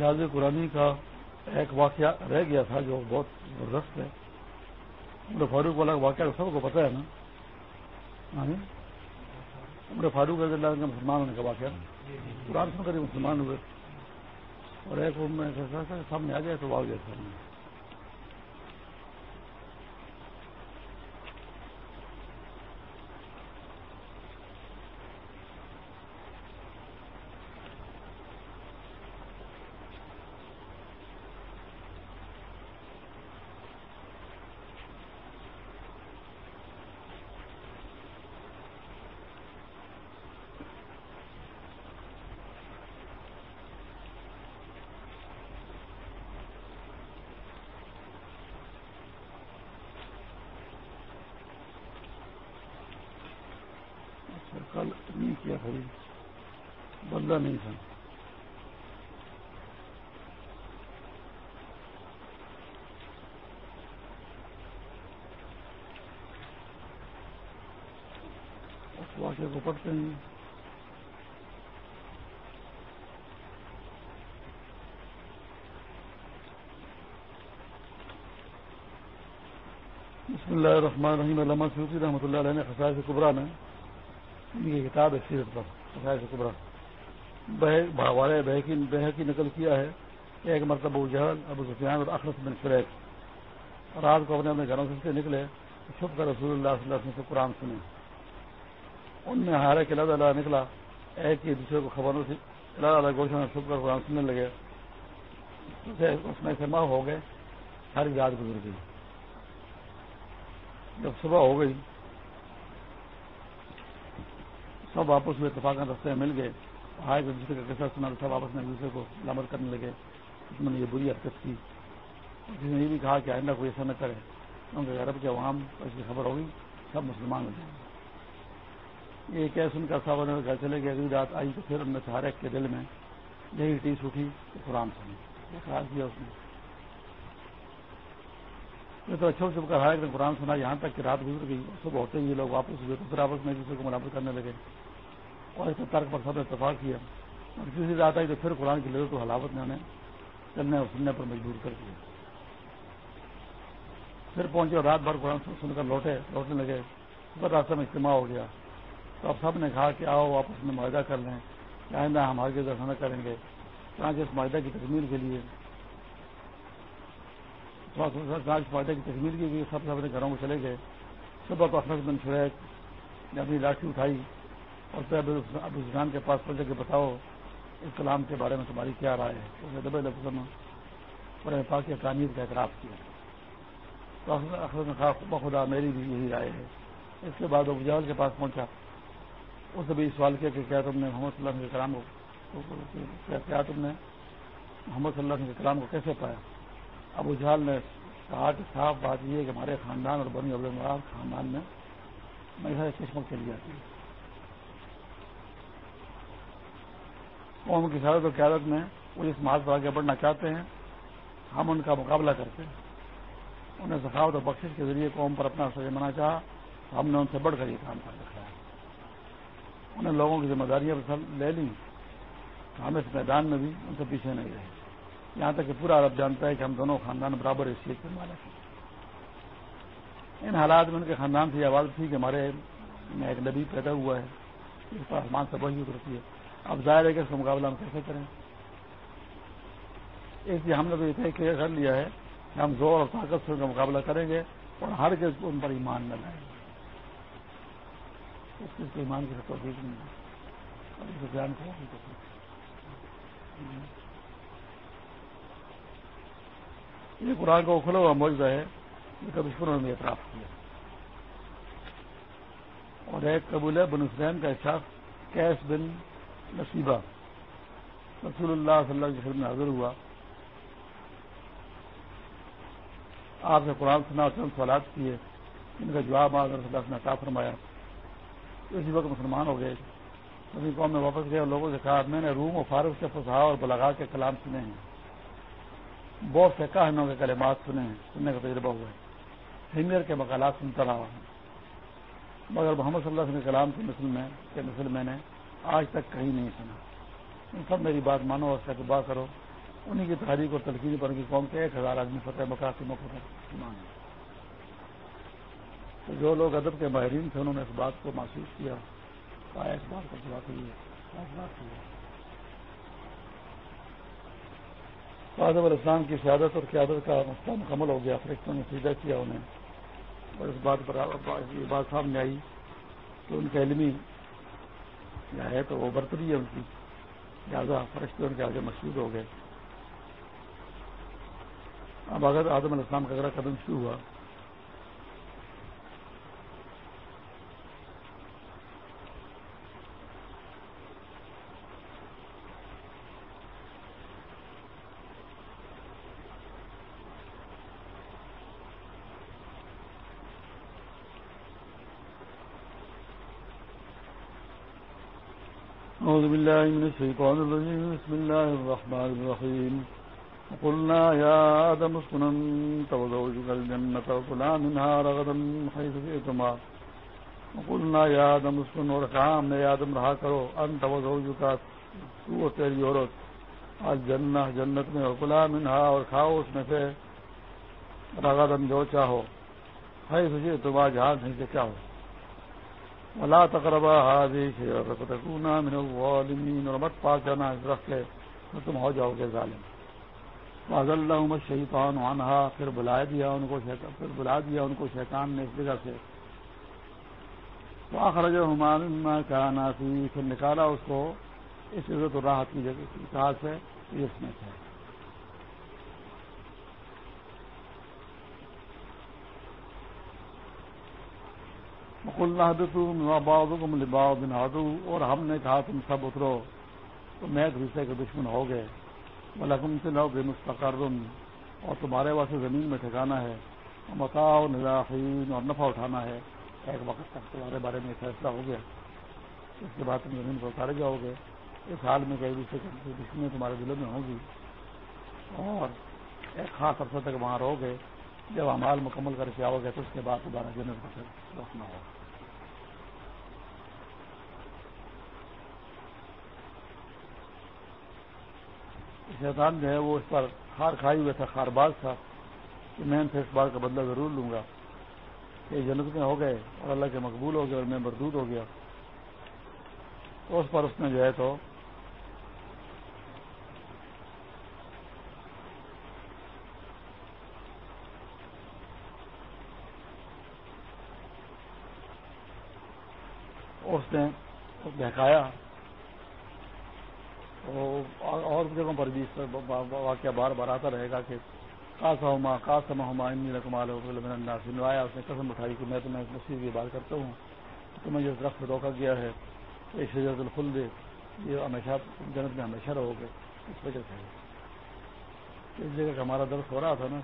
اعجاز قرآن کا ایک واقعہ رہ گیا تھا جو بہت زبردست ہے۔ عمر فاروق والا واقعہ سب کو پتہ ہے نا۔ عمر فاروق رضی اللہ کے مسلمان ہونے کا واقعہ۔ قرآن سن کر مسلمان ہوئے۔ اور ایک سامنے آ گیا تو آ گیا سامنے بدلا نہیں تھا اس واقعے کو پڑھتے ہیں۔ بسم اللہ الرحمن الرحیم علامہ سیوسی رحمۃ اللہ علیہ نے خسائے سے کبرا میں۔ یہ کتاب ہے سیرت پر خسائے سے کبرا والے بہ کی نقل کیا ہے۔ ایک مرتبہ ابو جہل، ابو سفیان اور اخرس بن فریق۔ رات کو اپنے اپنے گھروں سے نکلے، چھپ کر رسول اللہ صلی اللہ علیہ وسلم سے قرآن سنے ان میں ہارے کے اللہ اللہ نکلا۔ ایک ہی دوسرے کو خبروں سے اللہ اللہ گوشت میں چھپ کر قرآن سننے لگے۔ اس میں سما ہو گئے ساری رات گزر گئی۔ جب صبح ہو گئی، سب آپس میں اتفاق رستے میں مل گئے۔ آئے ایک دوسرے کا کیسا سنا سب آپس میں دوسرے کو لامت کرنے لگے۔ اس میں نے یہ بری حرکت کی۔ کسی نے یہ بھی کہا کہ آئندہ کوئی ایسا نہ کرے۔ کیونکہ عرب کے عوام کو اس کی خبر ہوگی سب مسلمان ہو جائیں۔ گے یہ کیا سن کر صاحب نے گھر چلے گئے، اگلی رات آئی تو پھر ان میں سارے کے دل میں یہی ٹیس اٹھی تو قرآن سنی خراب کیا اس نے۔ تو اچھا چھپ کر ہر قرآن سنا، یہاں تک کہ رات گزر گئی، صبح ہوتے ہی لوگ واپس ہوئے، تو پھر آپس میں دوسرے کو ملامت کرنے لگے۔ اور اس ترک پر سب نے اتفاق کیا۔ اور کسی رات آئی تو پھر قرآن کی لذت و حلاوت نے انہیں چلنے اور سننے پر مجبور کر دیا۔ پھر پہنچے اور رات بھر قرآن سن کر لوٹے، لوٹنے لگے۔ پھر راستہ میں اجتماع ہو گیا۔ تو اب سب نے کہا کہ آؤ، واپس میں معاہدہ کر لیں۔ کہ آئندہ ہم آگے درخواست کریں گے۔ چانچہ اس معاہدہ کی تکمیل کے لیے معاہدہ کی تکمیل کے لیے سب سے اپنے گھروں میں چلے گئے۔ صبح کو اخلاق بن شریک نے اپنی لاٹھی اٹھائی اور پھر ابو زبان کے پاس پہنچے کہ بتاؤ، اس کلام کے بارے میں تمہاری کیا رائے ہے؟ اس نے دبے لفظ میں پاک کی تعمیر کا اعتراف کیا۔ تو اخر نے کہا بخدا میری بھی یہی رائے ہے۔ اس کے بعد ابو جہل کے پاس پہنچا۔ اس نے بھی سوال کیا کہ کیا تم نے محمد صلی اللہ علیہ کے کلام کو کیا تم نے محمد صلی اللہ علیہ کے کلام کو کیسے پایا؟ ابو جہل نے کہا کہ صاف بات یہ ہے کہ ہمارے خاندان اور بنی عبد المراد خاندان میں میرے چشمک چلی جاتی ہے قوم کی سعادت و قیادت میں وہ اس مال پر آگے بڑھنا چاہتے ہیں، ہم ان کا مقابلہ کرتے ہیں۔ انہیں سخاوت و بخش کے ذریعے قوم پر اپنا سر منا چاہا ہم نے ان سے بڑھ کر یہ کام کر رکھا ہے انہیں لوگوں کی ذمہ داریاں لے لیں۔ ہم اس میدان میں بھی ان سے پیچھے نہیں رہے۔ یہاں تک کہ پورا عرب جانتا ہے کہ ہم دونوں خاندان برابر حیثیت کے مالک ہیں۔ ان حالات میں ان کے خاندان سے یہ آواز تھی کہ ہمارے میں ایک نبی پیدا ہوا ہے۔ اس پر آسمان سے بڑی اترتی ہے۔ اب ظاہر ہے کہ اس کا مقابلہ ہم کیسے کریں؟ اس لیے ہم نے تو یہ طے کلیئر کر لیا ہے کہ ہم زور اور طاقت سے ان کا مقابلہ کریں گے اور ہر کے ان پر ایمان نہ لائیں۔ گے اس چیز کو ایمان کی توفیق نہیں ہے۔ ابھی تو بیان کرو یہ قرآن کا کھلا ہوا موجودہ ہے یہ کبھی سنوں نے اعتراف کیا۔ اور ایک قبول ہے بن حسین کا احساس کیش بن نصیبہ۔ رسول اللہ صلی اللہ علیہ وسلم میں حاضر ہوا۔ آپ نے قرآن سنا چند سوالات کیے۔ ان کا جواب آ کر اللہ نے عطا فرمایا۔ اسی وقت مسلمان ہو گئے۔ ابھی قوم میں واپس گئے اور لوگوں سے کہا میں نے روم و فاروق سے فسا اور بلغا کے کلام سنے ہیں۔ بہت سے کہانوں کے کلمات سنے ہیں۔ سننے کا تجربہ ہوا ہے۔ ہمیر کے مقالات سنتا رہا ہوں۔ مگر محمد صلی اللہ علیہ وسلم کے کلام کی نسل میں نسل میں نے آج تک کہیں نہیں سنا۔ سب میری بات مانو اور سے اتباع کرو۔ انہیں کی تحریک اور تلقین پر ان کی قوم کے ایک ہزار آدمی فتح مکہ کے موقع پر تو جو لوگ ادب کے ماہرین تھے، انہوں نے اس بات کو محسوس کیا پایا اس بات کو بات کیا آدم علیہ السلام کی سیادت اور قیادت کا مسئلہ مکمل ہو گیا فرشتوں نے سیدھا کیا انہیں اور اس بات پر یہ بات سامنے آئی کہ ان کا علمی ہے تو وہ برتری ہے ان کی۔ لہٰذا فرشتے ان کے آگے مشہور ہو گئے۔ اب اگر آدم علیہ السلام کا اگلا قدم شروع ہوا أعوذ بالله من الشيطان الرجيم. بسم الله الرحمن الرحيم. وقلنا يا آدم اسكن أنت وزوجك الجنة وكلا منها رغدا حيث شئتما. وقلنا يا آدم اسكن ورقام نے آدم رہا کرو. انت وزوجك، تو تیری عورت. الجنة، جنت میں وكلا منها اور کھاؤ اس میں سے رغدا جو چاہو. حيث شئتما، جہاں نہیں سے چاہو. ولا تقربا هذه فتكونا من الظالمين. ورمت پاس جانا اس رخ تم ہو جاؤ گے ظالم. فاضل اللہم الشیطان عنها، پھر بلا دیا ان کو شیطان، پھر بلا دیا ان کو شیطان نے اس جگہ سے. فاخرجهما مما كان فيه، پھر نکالا اس کو اس عزت و راحت کی جگہ سے اس میں تھے اور ہم نے کہا تم سب اترو تو میں ایک دوسرے کے دشمن ہو گئے۔ لکم سے لو بے مستقر اور تمہارے واسطے زمین میں ٹھکانا ہے۔ متاؤ نظافین اور نفع اٹھانا ہے۔ ایک وقت تک تمہارے بارے میں فیصلہ ہو گیا۔ اس کے بعد تم زمین کو اتارے جاؤ گے۔ اس حال میں کئی دوسرے دشمنی تمہارے دلوں میں ہوگی اور ایک خاص عرصہ تک وہاں رہو گے۔ جب امال مکمل کر کے آؤ گے تو اس کے بعد دوبارہ جنت کو روکنا ہوگا۔ شیطان جو ہے وہ اس پر ہار کھائی ہوئے تھا، خار باز تھا کہ میں ان سے اس بار کا بدلہ ضرور لوں گا۔ کہ جنت میں ہو گئے اور اللہ کے مقبول ہو گئے اور میں مردود ہو گیا۔ تو اس پر اس نے جو ہے تو اس نے بہکایا۔ اور جگہوں پر بھی اس پر واقعہ بار بار آتا رہے گا کہ کاسا ہوما کاسما ہوما انی رقمال آیا اس نے قسم اٹھائی کہ میں تمہیں مسیح کی بات کرتا ہوں تمہیں جس رقص روکا گیا ہے یہ شجرت الخل دے یہ ہمیشہ جنت میں ہمیشہ رہو گے، اس وجہ سے۔ اس جگہ کا ہمارا درد ہو رہا تھا نا،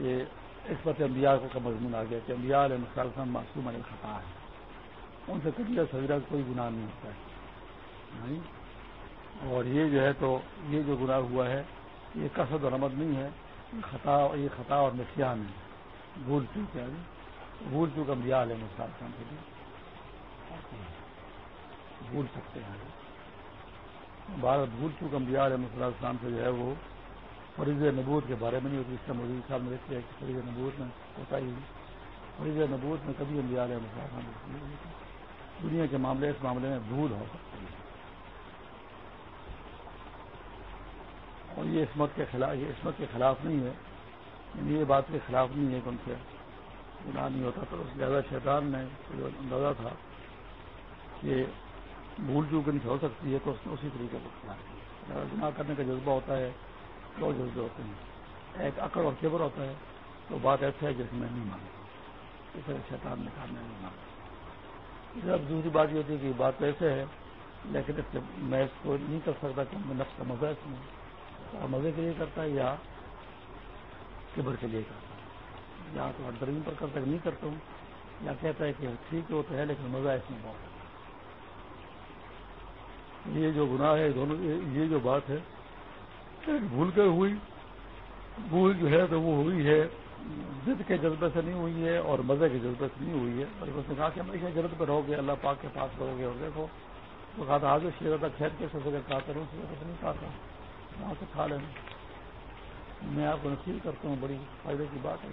یہ اس پر انبیاء کا مضمون آ گیا کہ انبیاء علیہ مسلم معصوم علیہ خطا ہے۔ ان سے کبھی سویرا کوئی گناہ نہیں ہوتا ہے۔ اور یہ جو ہے تو یہ جو گناہ ہوا ہے، یہ کسد اور رمد نہیں ہے خطا، یہ خطا اور نسیان ہے بھول چوک ہے بھول چوک امبیال ہے مثال خان کے لیے بھول سکتے ہیں۔ بھارت بھول چوک امبیال ہے مثال اسلام سے جو ہے وہ۔ فریض نبوت کے بارے میں نہیں ہوتی، اس کا مودی صاحب نے دیکھتے ہیں کہ فریض نبوت میں ہوتا ہی فریض نبوت میں کبھی امبیال ہے مثال دنیا کے معاملے، اس معاملے میں بھول ہو سکتی ہے اور یہ عصمت کے خلاف یہ عصمت کے خلاف نہیں ہے۔ یعنی یہ بات کے خلاف نہیں ہے کہ ان سے گناہ نہیں ہوتا۔ تو زیادہ شیطان نے جو اندازہ تھا کہ بھول چوک نہیں ہو سکتی ہے تو اس نے اسی طریقے کو کیا گناہ کرنے کا جذبہ ہوتا ہے، دو جذبے ہوتے ہیں۔ ایک اکڑ اور کیبر ہوتا ہے، تو بات ایسا ہے جس میں نہیں مانتا۔ اسے شیطان نے کہا، میں نہیں مانتا۔ اب دوسری بات یہ ہوتی ہے کہ بات ایسے ہے، لیکن اس میں اس کو نہیں کر سکتا کہ میں نفس کا مزہ اس میں مزے کے لیے کرتا ہے یا کبر کے لیے کرتا ہے؟ یا تو ہر پر کرتا نہیں کرتا ہوں، یا کہتا ہے کہ ٹھیک ہوتا ہے، لیکن مزہ اس میں بہت یہ جو گناہ ہے، دونوں یہ جو بات ہے بھول کر ہوئی، بھول جو ہے تو وہ ہوئی ہے۔ ضد کے جذبے سے نہیں ہوئی ہے اور مزے کے جذبے سے نہیں ہوئی ہے۔ بلکہ اس نے کہا کہ ہمیشہ جلد پہ رہو گے، اللہ پاک کے پاس رہو گے اور دیکھو، تو کہا تھا آگے شیر تھا کھیت کے کہا کروں نہیں کہا تھا۔ وہاں سے کھا لینا میں آپ کو نصیب کرتا ہوں، بڑی فائدے کی بات ہے۔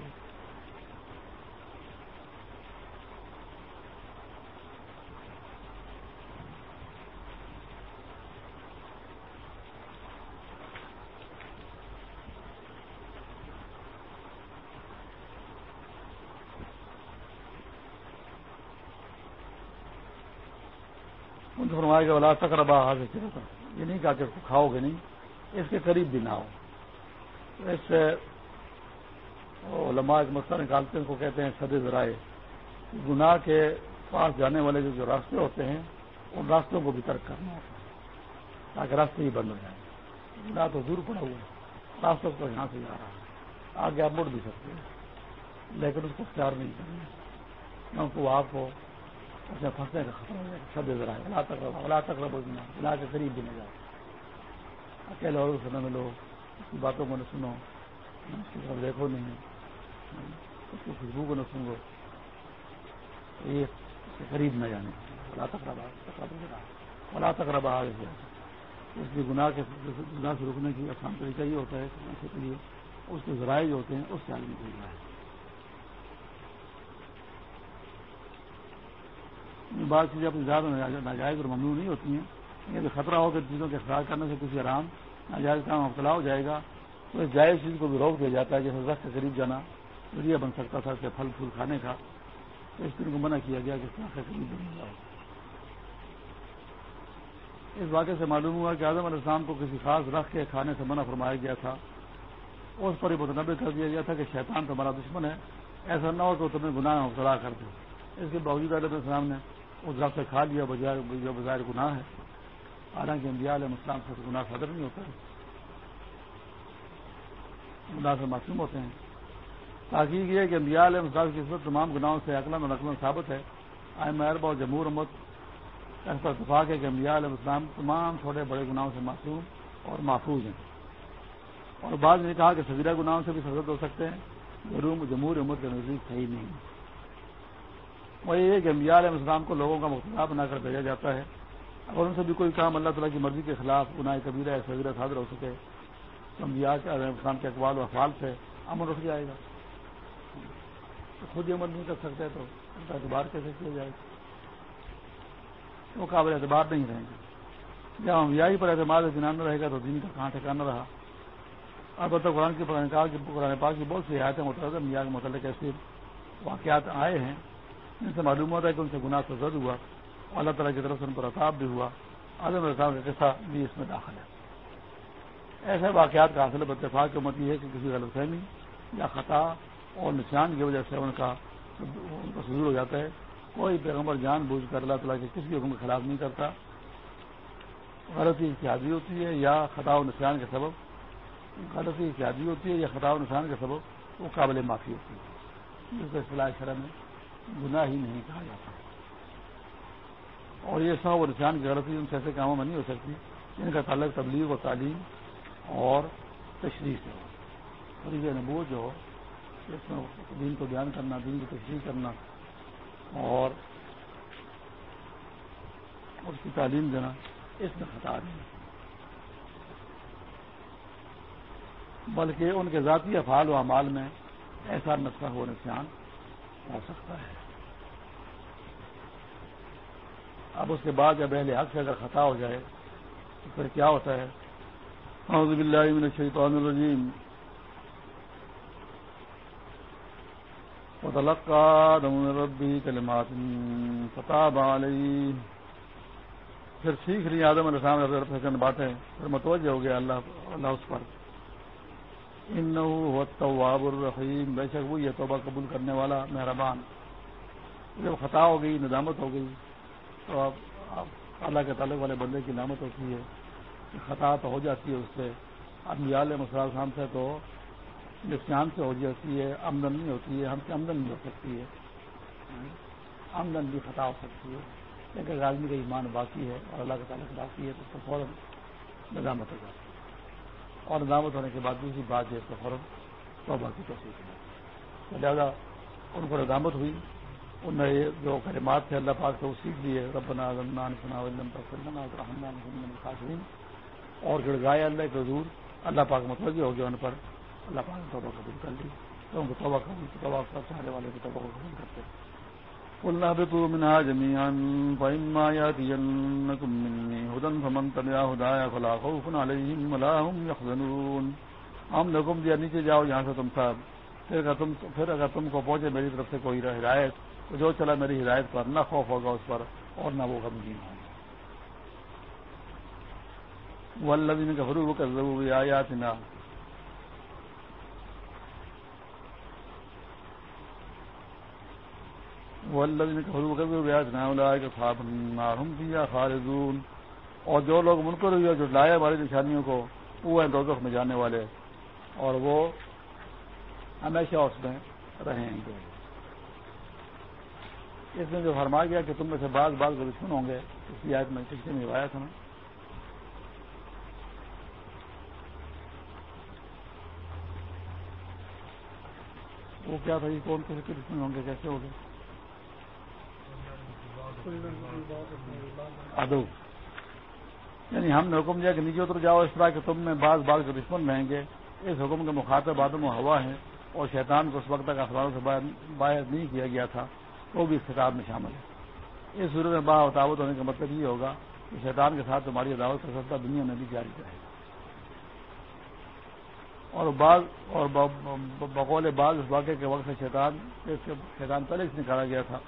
ان سے فرمایا اولا تقربا حاضر یہ نہیں کہا کہ کھاؤ گے، نہیں۔ اس کے قریب بھی نہ ہو۔ اس سے علماء ایک مسئلہ نکالتے ہیں کو کہتے ہیں سد ذرائع۔ گناہ کے پاس جانے والے جو جو راستے ہوتے ہیں، ان راستوں کو بھی ترک کرنا ہوتا ہے، تاکہ راستے ہی بند ہو جائیں۔ گناہ تو دور پڑا ہوا ہے، راستوں کو یہاں سے جا رہا ہے۔ آگے آپ مڑ بھی سکتے ہیں، لیکن اس کو اختیار نہیں کرنا کیونکہ وہ آپ کو اپنے پھنسنے کا خطرہ ہو جائے سب ذرا اللہ تک رہا اللہ تک رہا اللہ کے قریب بھی نہ جائے اکیلے اور سے نہ ملو اس کی باتوں کو نہ سنو اس کی طرف دیکھو نہیں۔ اس کی خوشبو کو نہ سنو۔ یہ کے قریب نہ جانے۔ اللہ تک رہا۔ اللہ اس کے گناہ کے، گناہ سے رکنے کی آسان طریقہ یہ ہوتا ہے کہ لیے اس کے ذرائع جو ہوتے ہیں، اس سے آگے نکل رہا ہے۔ بعض چیزیں اپنی زیادہ ناجائز اور ممنوع نہیں ہوتی ہیں۔ یہ تو خطرہ ہو کہ چیزوں کے اخراج کرنے سے کسی آرام ناجائز کام مبتلا ہو جائے گا، تو اس جائز چیز کو بھی روک دیا جاتا ہے جیسے رخ کے قریب جانا، ذریعہ بن سکتا تھا کہ پھل پھول کھانے کا۔ تو اس دن کو منع کیا گیا کہ کے قریب بن جاؤ اس واقعے سے معلوم ہوا کہ اعظم علیہ السلام کو کسی خاص رکھ کے کھانے سے منع فرمایا گیا تھا۔ اس پر ہی متنوع کر دیا گیا تھا کہ شیطان تمہارا دشمن ہے، ایسا نہ ہو تو تمہیں گناہ مبتلا کر دے۔ اس کے باوجود علیہ السلام نے اس رب سے کھا لیا بظاہر گناہ ہے۔ حالانکہ انڈیا علیہ السلام سے گناہ صدر نہیں ہوتا ہے۔ گناہ سے معصوم ہوتے ہیں۔ تاکہ یہ کہ انڈیا علیہ السلام کی قسمت تمام گناہوں سے عقلن اور نقل ثابت ہے۔ آئے محربہ اور جمہور امت اس پر اتفاق ہے کہ انبیاء علیہ السلام تمام چھوٹے بڑے گناہوں سے معصوم اور محفوظ ہیں۔ اور بعض نے کہا کہ سزیرہ گناہوں سے بھی سزد ہو سکتے ہیں۔ جمہور امت کے نزدیک صحیح نہیں ہے۔ وہ یہ کہ انبیاء علیہ السلام کو لوگوں کا مختلف بنا کر بھیجا جاتا ہے۔ اگر ان سے بھی کوئی کام اللہ تعالیٰ کی مرضی کے خلاف گناہ کبیرہ یا سبیرہ صادر ہو سکے، تو انبیاء کے علیہ السلام کے اقوال و افعال سے امن اٹھ جائے گا۔ خود ہی عمل نہیں کر سکتے تو ان کا اعتبار کیسے کیا جائے؟ گا وہ قابل اعتبار نہیں رہیں گے۔ جب ہم پر اعتماد اطمینان رہے گا تو دین کا کہاں ٹھکانا رہا؟ اب تک قرآن کی قرآن پاک کی بہت سی آیتیں متعدد میاں کے متعلق ایسے واقعات آئے ہیں ان سے معلوم ہوتا ہے کہ ان سے گناہ سے زد ہوا۔ اللہ تعالیٰ کی طرف سے ان پر اتاب بھی ہوا عالم السلام کا قصہ بھی اس میں داخل ہے۔ ایسے واقعات کا حاصل اتفاق کی مت یہ ہے کہ کسی غلط فہمی یا خطا اور نشان کی وجہ سے ان کا ان کا سزور ہو جاتا ہے۔ کوئی پیغمبر جان بوجھ کر اللہ تعالیٰ کے کسی حکم کے خلاف نہیں کرتا۔ غلطی اتحادی ہوتی ہے یا خطا و نشان کے سبب۔ غلطی اتحادی ہوتی ہے یا خطا و نشان کے سبب وہ قابل معافی ہوتی ہے۔ جس کو اصطلاح شرح میں گناہ ہی نہیں کہا جاتا۔ اور یہ سب اور نشان کی غلطی ان سے ایسے کاموں میں نہیں ہو سکتی جن کا تعلق تبلیغ و تعلیم اور تشریح سے ہو۔ اور یہ نبوت جو ہو، اس میں دین کو بیان کرنا، دین کی تشریح کرنا اور اس کی تعلیم دینا، اس میں خطا نہیں۔ بلکہ ان کے ذاتی افعال و اعمال میں ایسا نسخہ ہو نقصان ہو سکتا ہے۔ اب اس کے بعد جب اہل حق سے اگر خطا ہو جائے، تو پھر کیا ہوتا ہے؟ اعوذ باللہ من الشیطان الرجیم۔ وتلقى دون ربی کلمات فتاب علیہ۔ پھر سیکھ لی آدم علیہ السلام سے چند باتیں، پھر متوجہ ہو گیا اللہ اللہ اس پر۔ انه التواب الرحیم، بے شک وہ یہ توبہ قبول کرنے والا، مہربان۔ جب خطا ہو گئی، ندامت ہو گئی تو اب اللہ کے تعلق والے بندے کی نامت ہوتی ہے، خطا تو ہو جاتی ہے اس سے۔ اب علیہ مسلح خان سے تو نقصان سے ہو جاتی ہے، آمدن نہیں ہوتی ہے، ہم سے آمدن نہیں ہو سکتی ہے۔ آمدن بھی خطا ہو سکتی ہے۔ لیکن آدمی کا ایمان باقی ہے اور اللہ کے تعلق باقی ہے، تو اس کو فوراً ندامت ہو جاتی ہے۔ اور ندامت ہونے کے بعد دوسری بات ہے تو فوراً توبہ کی توفیق لہٰذا ان کو ندامت ہوئی۔ ان جو کلمات تھے اللہ پاک سے وہ سیکھ لیے۔ ربنا اور گڑ گائے اللہ کے حضور۔ اللہ پاک متوجہ ہو گیا ان پر۔ اللہ پاک نے توبہ قبول کر لی۔ تو ان کو توبہ قبول توبہ چاہنے والے کو توبہ قبول کرتے قلنا بطو منها جميعا فإما يأتينكم مني هدى فمن تبع هدايا فلا خوف عليهم ولا هم يحزنون۔ ہم نے حکم دیا نیچے جاؤ یہاں سے تم سب۔ پھر اگر تم پھر اگر تم کو پہنچے میری طرف سے کوئی ہدایت تو جو چلا میری ہدایت پر، نہ خوف ہوگا اس پر اور نہ وہ غمگین ہوں وہ اللہ دین کا فرو کر ضرور آیات نہ وہ اللہ دین کا فرو کر ضرور آیات نہ دیا خالدون۔ اور جو لوگ منکر ہوئے، جو لائے ہماری نشانیوں کو، وہ ہیں دوزخ میں جانے والے۔ اور وہ ہمیشہ اس میں رہیں گے۔ اس میں جو فرما گیا کہ تم میں سے بعض بعض دشمن ہوں گے، اس کی آیت میں کسی میں آیا تھا نا۔ وہ کیا تھا یہ کون سے دشمن ہوں گے، کیسے ہو گئے ادو یعنی ہم نے حکم دیا کہ نیچے اتر جاؤ، اس طرح کہ تم میں بعض بعض کے دشمن رہیں گے۔ اس حکم کے مخاطب آدم و ہوا ہے اور شیطان کو اس وقت تک اخباروں سے باہر نہیں کیا گیا تھا۔ وہ بھی اس کتاب میں شامل ہے۔ اس صورت میں با اتاوت ہونے کا مطلب یہ ہوگا کہ شیطان کے ساتھ تمہاری عداوت کا سلسلہ دنیا میں بھی جاری رہے گا۔ اور بعض اور بقول بعض اس واقعے کے وقت سے شیطان شیطان پہلے سے نکالا گیا تھا۔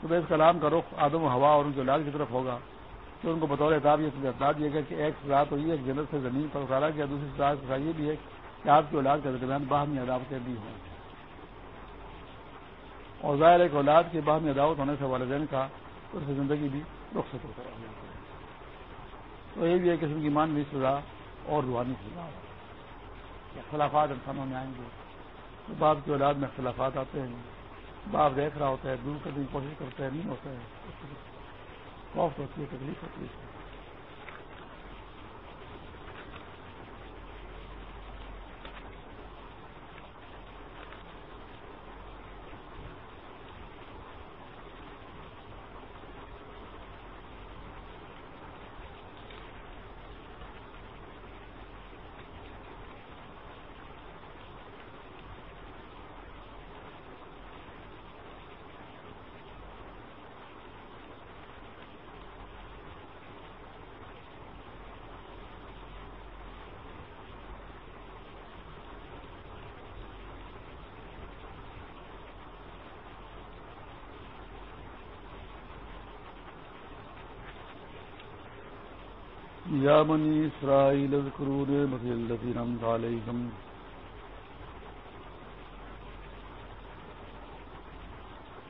تو اس کلام کا رخ آدم و ہوا اور ان کے علاج کی طرف ہوگا تو ان کو بطور اعتاب یہ بتا دیا گیا کہ ایک سزا تو یہ ایک جنت سے زمین پر اتارا گیا، دوسری سزا یہ بھی ہے کہ آپ کی اولاد کے درمیان باہمی عداوتیں بھی ہوں۔ اور ظاہر ایک اولاد کے باہمی عداوت ہونے سے والدین کا اس کی زندگی بھی رخصت ہوتا ہے۔ تو یہ بھی ایک قسم کی مانوی سزا اور روحانی سزا اختلافات انسانوں میں آئیں گے۔ تو باپ کی اولاد میں اختلافات آتے ہیں۔ باپ دیکھ رہا ہوتا ہے، دور کرنے کی کوشش کرتا ہے، نہیں ہوتا ہے۔ خوف ہوتی ہے، تکلیف ہوتی ہے۔ یا بنی اسرائیل اذکروا نعمتی التي انعمت علیکم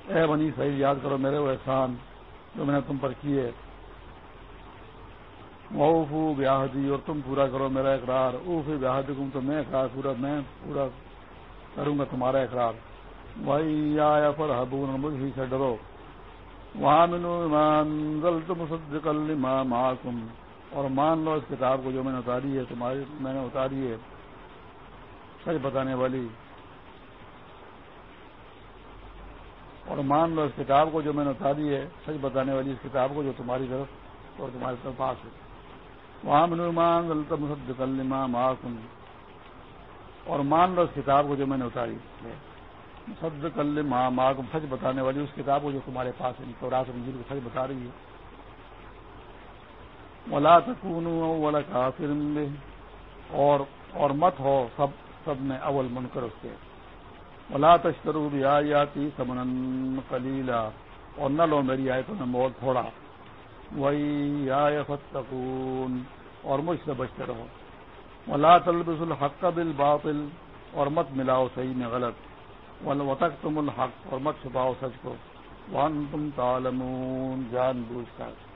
اے بنی اسرائیل، یاد کرو میرے وہ احسان جو میں نے تم پر کیے. اوفو بیاہدی اور تم پورا کرو میرا اقرار. اوف بیاہدی کم تو میں اقرار، پورا میں پورا کروں گا تمہارا اقرار. وہی آیا پر حبون مجھ ہی سے ڈرو. وہاں منو ایمان ذلت مصدق لما معاکم اور مان لو اس کتاب کو جو میں نے اتاری ہے، تمہاری میں نے اتاری ہے، سچ بتانے والی۔ اور مان لو اس کتاب کو جو میں نے اتاری ہے، سچ بتانے والی اس کتاب کو جو تمہاری طرف اور تمہاری طرف پاس ہے۔ وہاں مان مسلم اور مان لو اس کتاب کو جو میں نے اتاری ہے۔ سد کل ماں سچ بتانے والی اس کتاب کو جو تمہارے پاس ہے تو رات کو سچ بتا رہی ہے۔ ولا تکونوا ولا کافر اور اور مت ہو سب سب میں اول منکر اس کے۔ ولا تشترو بھی آیاتی سمن کلیلا اور نہ لو میری آیتوں میں بہت تھوڑا۔ وہی آئے فتقون اور مجھ سے بچتے رہو۔ ولا تلبس الحق بالباطل۔ اور مت ملاؤ صحیح میں غلط۔ وتک تم الحق۔ اور مت چھپاؤ سچ کو۔ ون تم تالمون جان بوجھ کر۔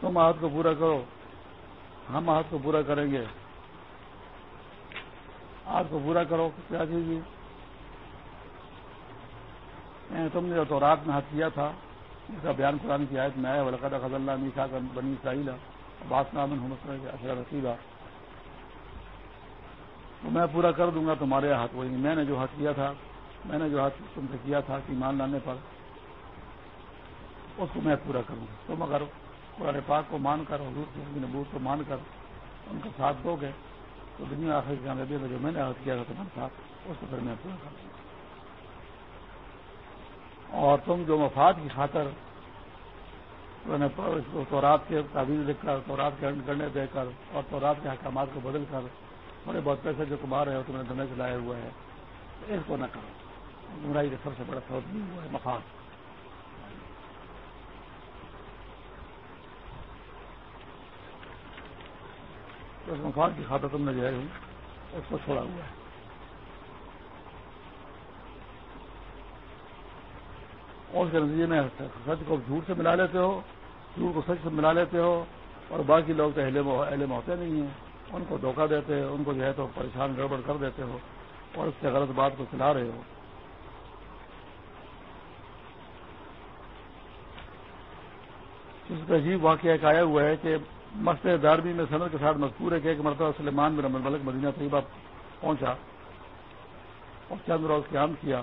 تم آہت کو پورا کرو، ہم آہت کو پورا کریں گے۔ آج کو پورا کرو، کیا چیز یعنی تم نے جو تو رات میں ہاتھ کیا تھا، اس کا بیان قرآن کی آیت میں آیا، ولقد خز اللہ میشا کا بنی ساحلہ بات نامن ہومس اشرا رسیدہ تو میں پورا کر دوں گا تمہارے ہاتھ وہی یعنی میں نے جو ہاتھ کیا تھا، میں نے جو ہاتھ تم سے کیا تھا کہ مان لانے پر، اس کو میں پورا کروں۔ تم اگر قرآن پاک کو مان کر، حضور کی نبوت کو مان کر ان کا ساتھ دو گے، تو دنیا آخر کی کامیابی میں جو میں نے عہد کیا تھا تمہارے ساتھ، اس کو پھر میں پورا کر دوں اور تم جو مفاد کی خاطر تورات کے تعویذ لکھ کر، تورات کے گڑنے دے کر اور تورات کے احکامات کو بدل کر تھوڑے بہت پیسے جو کما رہے ہو تمہیں دھنے سے لائے ہوئے ہیں، اس کو نہ کرو۔ گمراہی کا سب سے بڑا سبب نہیں ہوا ہے، مفاد۔ اس مفاد کی خاطر تم نے جو ہے اس کو چھوڑا ہوا ہے۔ اور اس کے نتیجے میں سچ کو جھوٹ سے ملا لیتے ہو، جھوٹ کو سچ سے ملا لیتے ہو اور باقی لوگ تو اہل ہوتے نہیں ہیں۔ ان کو دھوکہ دیتے ہیں ان کو جو ہے تو پریشان، گڑبڑ کر دیتے ہو اور اس سے غلط بات کو چلا رہے ہو۔ اس کا عجیب واقعہ ایک آیا ہوا ہے کہ مست داروی میں صنعت کے ساتھ مذکور ہے کہ ایک مرتبہ سلیمان بن ملک مدینہ طیبہ پہنچا اور چند روز قیام کیا۔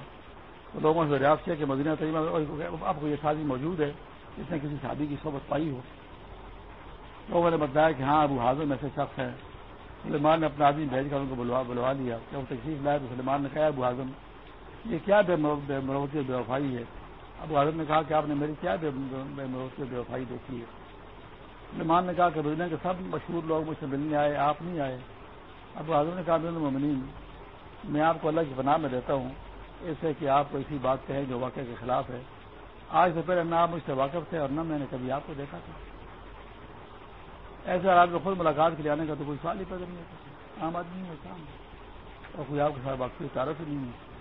تو لوگوں سے دریافت کیا کہ مدینہ طیبہ آپ کو یہ شادی موجود ہے جس نے کسی شادی کی صحبت پائی ہو۔ لوگوں نے بتایا کہ ہاں ابو حاضر میں سے شخص ہے سلیمان نے اپنا آدمی بھیج کر ان کو بلوا لیا۔ جب وہ تشریف لائے تو سلیمان نے کہا، ابو اعظم یہ کیا بے مروتی بے وفائی ہے؟ ابو اعظم نے کہا کہ آپ نے میری کیا بے مروتی بے وفائی دیکھی ہے؟ سلیمان نے کہا کہ مدینہ کے سب مشہور لوگ مجھ سے ملنے آئے، آپ نہیں آئے۔ ابو اعظم نے کہا ممنین میں آپ کو اللہ کی پناہ میں دیتا ہوں۔ ایسے کہ آپ کو اسی بات کہیں جو واقعہ کے خلاف ہے۔ آج سے پہلے نہ آپ مجھ سے واقف تھے اور نہ میں نے کبھی آپ کو دیکھا تھا۔ ایسے آج میں خود ملاقات کے لیے آنے کا تو کوئی سوال ہی پیدا نہیں ہوتا۔ عام آدمی نہیں ہوتا اور کوئی آپ کے ساتھ واقعی تعارف ہی نہیں ہے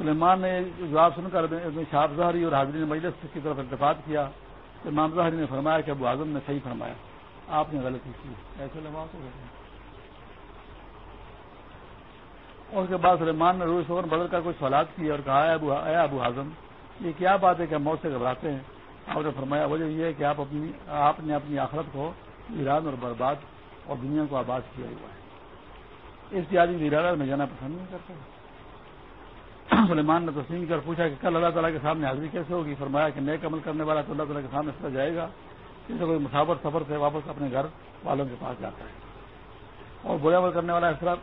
سلیمان نے جواب سن کر شاپ ظہری اور حاضری مجلس کی طرف التفاط کیا امام ظاہری نے فرمایا کہ ابو اعظم نے صحیح فرمایا۔ آپ نے غلطی کی۔ ایسے اس کے بعد سلیمان نے روز فور بدل کر کوئی سوالات کی اور کہا ابو اے ابو اعظم یہ کیا بات ہے کہ ہم موت سے گھبراتے ہیں؟ آپ نے فرمایا وجہ یہ ہے کہ آپ اپنی آپ نے اپنی آخرت کو ایران اور برباد اور دنیا کو آباد کیا ہوا ہے۔ اس لیے آدمی ایران میں جانا پسند نہیں کرتے۔ سلیمان نے تسلیم کر پوچھا کہ کل اللہ تعالیٰ کے سامنے حاضری کیسے ہوگی؟ فرمایا کہ نیک عمل کرنے والا تو اللہ تعالیٰ کے سامنے اس طرح جائے گا۔ جس سے کوئی مسافر سفر سے واپس اپنے گھر والوں کے پاس جاتا ہے۔ اور برے عمل کرنے والا اس طرح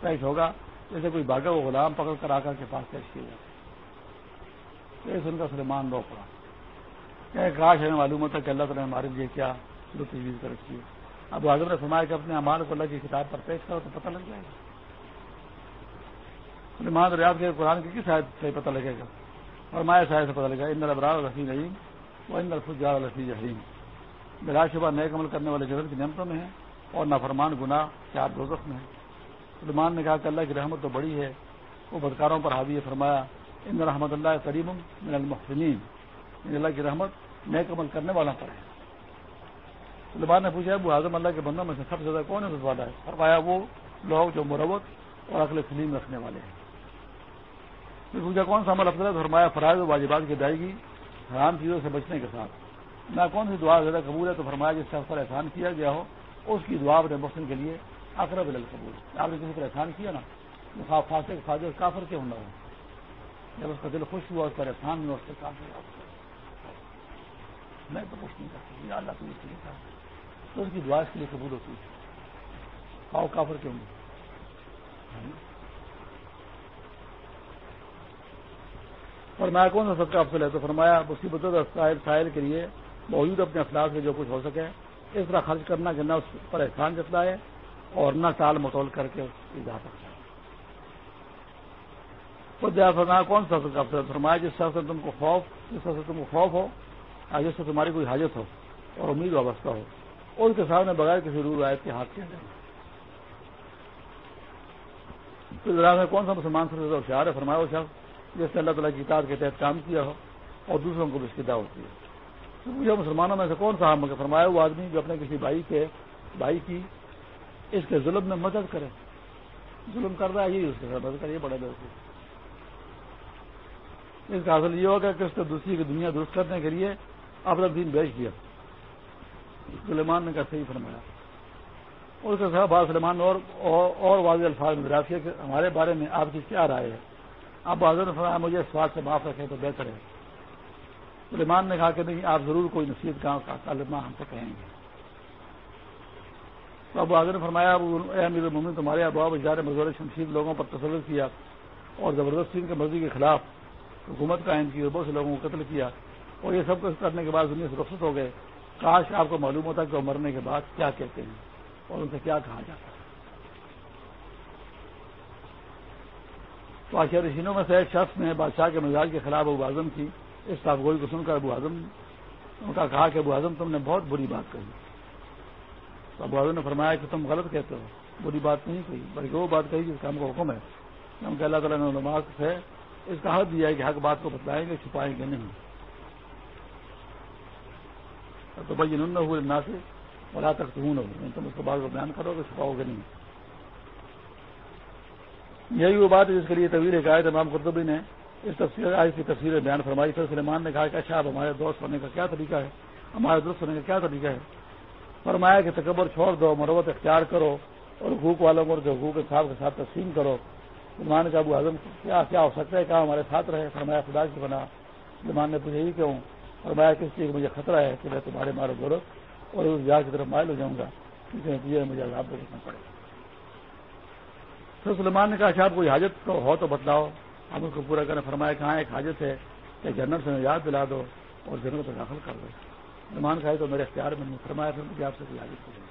پیش ہوگا جیسے کوئی بھاگا وہ غلام پکڑ کر آ کر کے پاس پیش کیا جاتا ہے۔ سن کا سلیمان رو پڑا۔ کہ کاش ہمیں معلوم ہوتا کہ اللہ تعالیٰ نے ہمارے لیے کیا تجویز کر رکھی ہے۔ اب حاضر نے فرمایا کہ اپنے امال کو اللہ کی کتاب پر پیش کرو تو پتہ لگ جائے گا۔ ریاض کے قرآن کی کس شاید سے پتہ لگے گا؟ اور مایا شاید سے پتہ لگے گا، ان ابرار رفیع نعیم وہ ان الفجار رفیع حریم بلا شبہ نئے عمل کرنے والے جگت کی نعمتوں میں ہیں اور نافرمان گناہ چار دوزخ میں ہیں۔ سلمان نے کہا کہ اللہ کی رحمت تو بڑی ہے۔ وہ بدکاروں پر حاوی فرمایا، ان رحمت اللہ کریم من المحسنین ان اللہ کی رحمت نیک عمل کرنے والوں پر ہے۔ سلمان نے پوچھا، ابو اعظم، اللہ کے بندوں میں سے سب سے زیادہ کون ہے والا ہے فرمایا، وہ لوگ جو مروت اور عقل سلیم رکھنے والے ہیں۔ پوچھا، کون سا عمل افضل فرمایا، فرائض و واجبات کی ادائیگی، حرام چیزوں سے بچنے کے ساتھ. نہ کون سی دعا زیادہ قبول ہے؟ تو فرمایا، جس شخص پر احسان کیا گیا ہو، اس کی دعا اپنے مسلم کے لیے اقرب القبول. آپ نے کسی پر احسان کیا نا، وہ خواب فاصل فاضر کافر کے ہوں جب اس کا دل خوش ہوا، اس پر احسان میں اس سے کافر میں تو کچھ نہیں کرتا اللہ تو اس لیے کہا تو اس کی دعا اس کے لیے قبول ہوتی ہے۔ خواب کافر کے ہوں گے فرمایا کون سا سب کا افضل ہے؟ تو فرمایا مصیبت سائل کے لیے موجود اپنے افلاس میں جو کچھ ہو سکے، اس طرح خرچ کرنا کہ نہ اس پر احسان جتنا ہے اور نہ ٹال مٹول کر کے اضافہ فرمایا کون سا سب کا افضل فرمایا جس طرح سے تم کو خوف، جس طرح سے تم کو خوف ہو جس سے تمہاری کوئی حاجت ہو اور امید وابستہ ہو، اور اس کے سامنے بغیر کسی رول آیت کے ہاتھ کیا جائے۔ میں کون سا مسلمان سے ہوشیار ہے؟ فرمایا وہ شخص جس نے اللہ تعالیٰ کی تعداد کے تحت کام کیا ہو اور دوسروں کو بھی اس کی دعوت ہوتی ہے تو مجھے مسلمانوں میں سے کون سا ہم فرمایا وہ آدمی جو اپنے کسی بھائی کے بھائی کی اس کے ظلم میں مدد کرے۔ ظلم کر رہا ہے، یہی اس کے ساتھ مدد کرے بڑا درد اس کا حاصل یہ ہوگا کہ اس نے دوسری کی دنیا درست کرنے کے لیے اپنا دین بیچ دیا۔ سلیمان نے کہا، صحیح فرمایا۔ اس کے ساتھ بعض سلمان اور اور واضح الفاظ میں کہ ہمارے بارے میں آپ کی کیا رائے ہے؟ آپ بازار نے فرمایا مجھے اس بات سے معاف رکھیں تو بہتر ہے۔ سلیمان نے کہا کہ نہیں، آپ ضرور کوئی نصیحت گاؤں کا طالبہ ہم سے کہیں گے۔ تو اب آزر نے فرمایا امیر المن تمہارے اباب اجار مزور شمشید لوگوں پر تصور کیا اور زبردستی ان کے مرضی کے خلاف حکومت قائم کی اور بہت سے لوگوں کو قتل کیا اور یہ سب کچھ کرنے کے بعد دنیا سے رخصت ہو گئے۔ کاش آپ کو معلوم ہوتا کہ وہ مرنے کے بعد کیا کہتے ہیں اور ان سے کیا کہا جاتا۔ ہے تو آخر رشینوں میں سے ایک شخص نے بادشاہ کے مزاج کے خلاف ابو اعظم کی، اس صاحب کو سن کر ابو اعظم ان کا کہا کہ ابو اعظم تم نے بہت بری بات کہی۔ تو ابو اعظم نے فرمایا کہ تم غلط کہتے ہو۔ بری بات نہیں کہی، بلکہ وہ بات کہی جس کا ہم کو حکم ہے۔ کہ اللہ تعالیٰ نے علماء سے اس کا حق دیا ہے کہ حق بات کو بتلائیں گے، چھپائیں گے نہیں۔ تو بھائی جنہوں نے ہوئے نہ سے بلا تک تم یعنی تم اس کو بات کو بیان کرو گے، چھپاؤ گے نہیں۔ یہی وہ بات ہے جس کے لیے طویل حکایت امام قرطبی نے اس تفصیل آج کی تفصیل بیان فرمائی۔ پھر سلیمان نے کہا کہ اچھا اب ہمارے دوست ہونے کا کیا طریقہ ہے؟ ہمارے دوست ہونے کا کیا طریقہ ہے؟ فرمایا کہ تکبر چھوڑ دو، مروت اختیار کرو اور حقوق والوں کو حقوق صاحب کے ساتھ تقسیم کرو۔ سلمان کا ابو اعظم کیا کیا ہو سکتا ہے کہاں ہمارے ساتھ رہے؟ فرمایا، خدا کی بنا سلمان نے پوچھا یہی کہوں فرمایا، کس چیز مجھے خطرہ ہے کہ میں تمہارے مارو گورو اور اس جہاز کی طرف مائل ہو جاؤں گا؟ اس نتیجے مجھے عذاب دیکھنا پڑے۔ گا پھر سلمان نے کہا اچھا آپ کوئی حاجت تو ہو تو بتلاؤ۔ ہم اس کو پورا کرنے، فرمایا کہاں ایک حاجت ہے کہ جنرل سے یاد دلا دو اور جنرل کو داخل کر دو۔ سلمان کھائے تو میرے اختیار میں نہیں۔ فرمایا پھر مجھے آپ سے کوئی حاجت کروں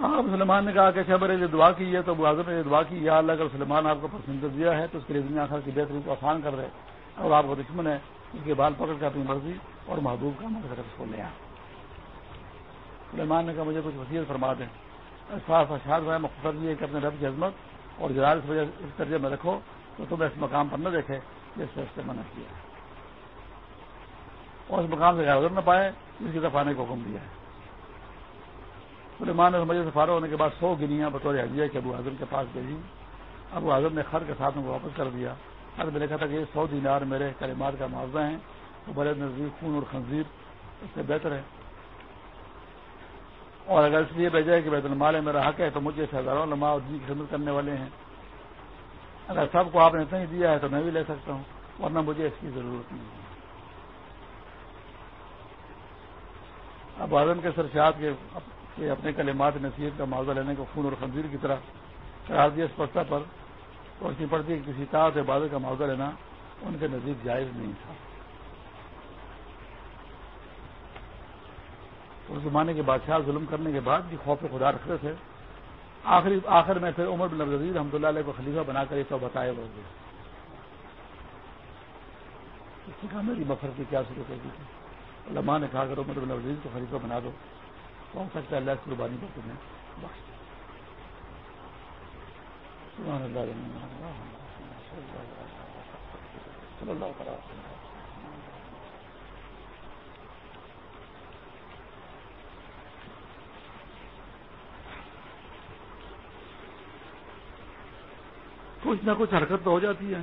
ہاں سلمان نے کہا کہ اچھا میرے لیے دعا کی ہے، تو ابو اعظم نے دعا کی یا اللہ، اگر سلمان آپ کو پسند دیا ہے، تو اس کے لیے دنیا آخر کی بہتری کو آسان کر دے۔ اور آپ کو دشمن ہے، اس کے بال پکڑ کے اپنی مرضی اور محبوب کا مدد اس کو لے آئے سلیمان نے کہا، مجھے کچھ وسیع فرما دیں۔ اشاد ہے مختصر یہ ہے کہ اپنے رب کی عظمت اور جلال اس وجہ اس درجے میں رکھو، تو تمہیں اس مقام پر نہ دیکھے جس سے اس سے منع کیا ہے۔ اور اس مقام سے غیر نہ پائے، جس کی طرف آنے کو حکم دیا ہے۔ سلیمان نے مجھے سے فارغ ہونے کے بعد سو گنیاں بطور حجیہ کے ابو اعظم کے پاس بھیجی ابو اعظم نے خر کے ساتھ ان کو واپس کر دیا۔ خر میں لکھا تھا کہ یہ سو دینار میرے کلمات کا معاوضہ ہیں تو بڑے نزدیک خون اور خنزیر، اس سے بہتر ہے۔ اور اگر اس لیے بھیجا ہے کہ بیت المال میرا حق ہے تو مجھے سے ہزاروں لمحہ اور جی کی خدمت کرنے والے ہیں۔ اگر سب کو آپ نے اتنا ہی دیا ہے تو میں بھی لے سکتا ہوں، ورنہ مجھے اس کی ضرورت نہیں ہے۔ اب اعظم کے سرشاد کے اپنے کلمات نصیحت کا معاوضہ لینے کو خون اور خنزیر کی طرح قرار دیا اسپشتا پر روشنی پڑتی کہ کسی طاعت عبادت کا معاوضہ لینا ان کے نزدیک جائز نہیں تھا۔ اس زمانے کے بادشاہ ظلم کرنے کے بعد بھی خوف خدا رکھتے تھے آخری آخر میں پھر عمر بن نظیر رحمۃ اللہ علیہ کو خلیفہ بنا کر یہ تو بتائے وہ کہا میری مفر کی کیا ضرورت ہوگی تھی علماء نے کہا عمر بن نظیر کو خلیفہ بنا دو تو ہو سکتا ہے اللہ کی قربانی پر تمہیں بخش سبحان اللہ صلی اللہ علیہ وسلم کچھ نہ کچھ حرکت تو ہو جاتی ہے۔